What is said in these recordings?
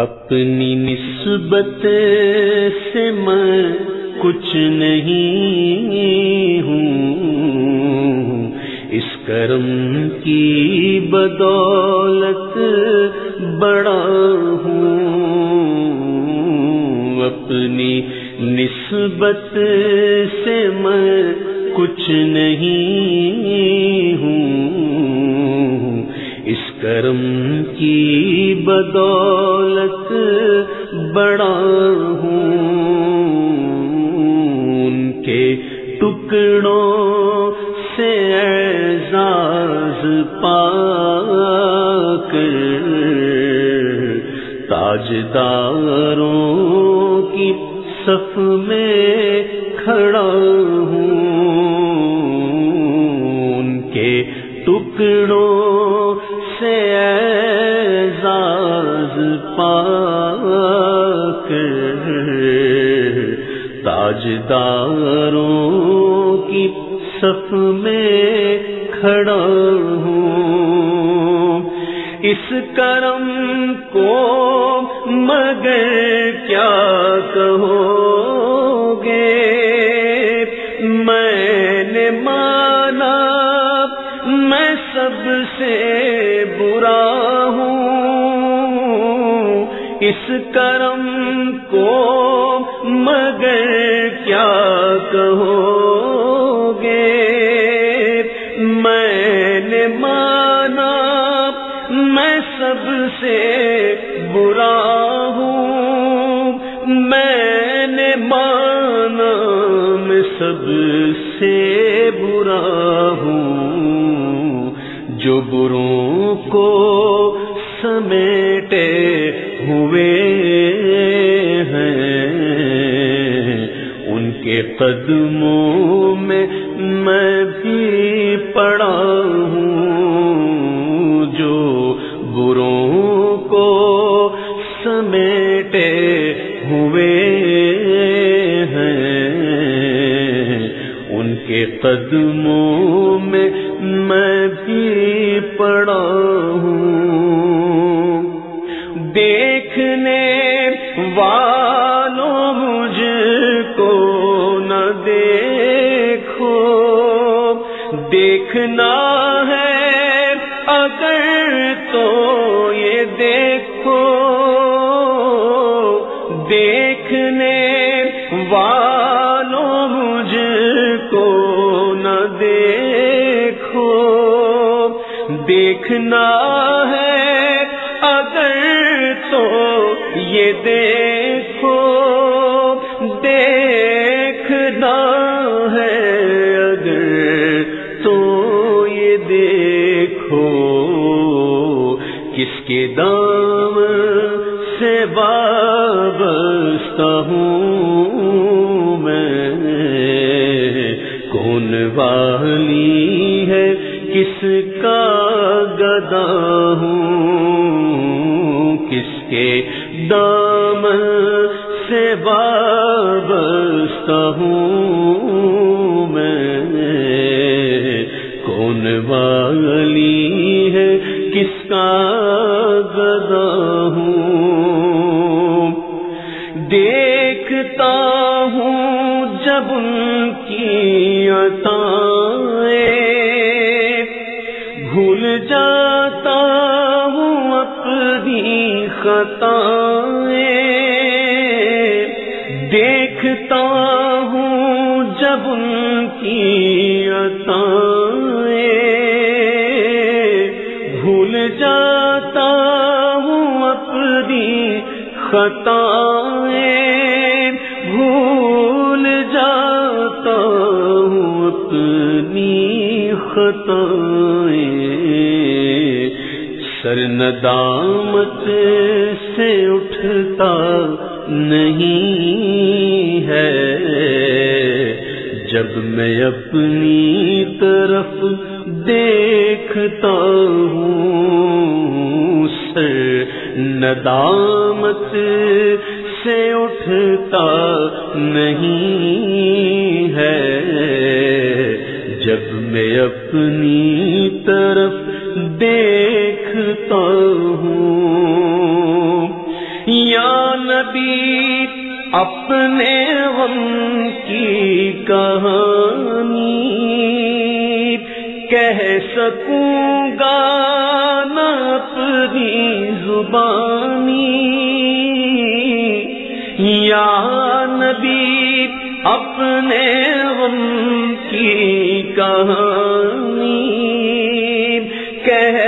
اپنی نسبت سے میں کچھ نہیں ہوں۔ اس کرم کی بدولت بڑا ہوں۔ اپنی نسبت سے میں کچھ نہیں بدولت بڑا ہوں، ان کے ٹکڑوں سے اعزاز پا کر تاجداروں کی صف میں کھڑا تاجداروں کی صف میں کھڑا ہوں۔ اس کرم کو مگر کیا کہو کرم کو، مگر کیا کہو گے میں نے مانا، میں سب سے برا ہوں۔ میں نے مانا، میں سب سے برا ہوں۔ جو بروں کو سمیٹے قدموں میں میں بھی پڑا ہوں جو بروں کو سمیٹے ہوئے ہیں۔ ان کے قدموں میں میں بھی پڑا ہوں۔ دیکھنے والوں دیکھنا ہے۔ اگر تو یہ دیکھو، دیکھنے والوں مجھ کو نہ دیکھو۔ دیکھنا ہے، اگر تو یہ دیکھو دام سے وابستہ ہوں میں۔ کون والی ہے؟ کس کا گدا ہوں؟ کس کے دام سے وابستہ ہوں میں؟ کون والی ہے؟ کس کا ہوں۔ دیکھتا ہوں جب ان کی عطائیں۔ بھول جاتا ہوں اپنی خطائیں۔ دیکھتا ہوں جب ان کی عطائیں۔ خطائیں سر ندامت سے اٹھتا نہیں ہے۔ جب میں اپنی طرف دیکھتا ہوں، سر ندامت سے اٹھتا نہیں ہے جب میں اپنی طرف دیکھتا ہوں، یا نبی، اپنے غم کی کہانی کہہ سکوں گا نہ اپنی زبانی۔ یا نبی، اپنے غم کی کہانی کہہ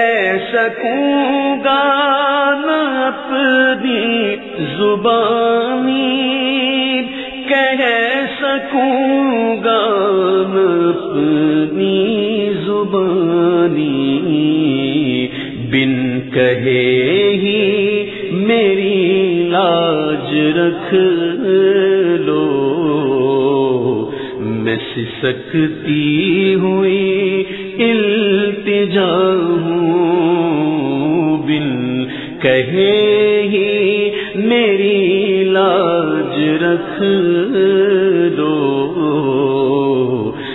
سکوں گا اپنی زبانی کہہ سکوں گا اپنی زبانی بن کہے ہی میری لاج رکھ سکتی ہوئی التجا ہوں بن کہے ہی میری لاج رکھ دو۔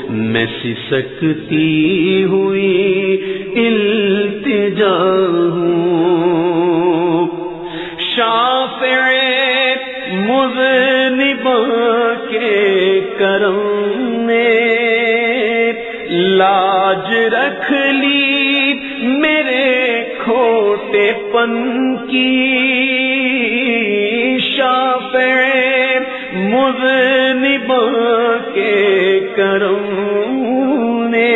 میں سکتی ہوئی التجا ہوں لاج رکھ لی میرے کھوٹے پن کی شافع مذنب کے کرم نے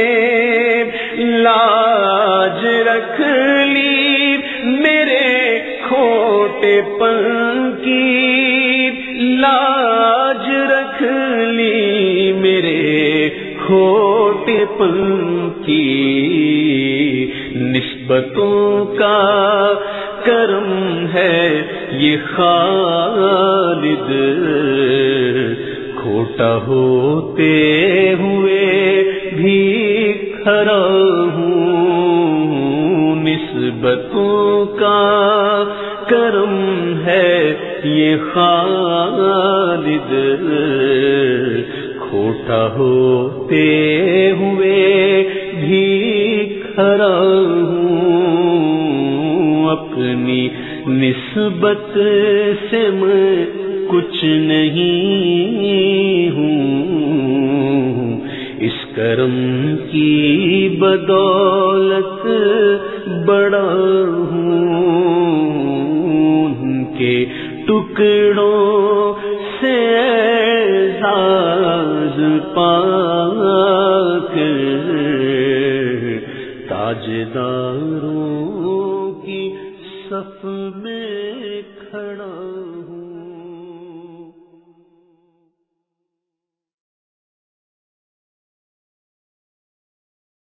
لاج رکھ لی میرے کھوٹے پن کی نسبتوں کا کرم ہے یہ خالد کھوٹا ہوتے ہوئے بھی کھڑا ہوں۔ نسبتوں کا کرم ہے یہ خالد ہوتے ہوئے بھی کھڑا ہوں۔ اپنی نسبت سے میں کچھ نہیں ہوں۔ اس کرم کی بدولت بڑا ہوں۔ ان کے ٹکڑوں تاجداروں کی صف میں کھڑا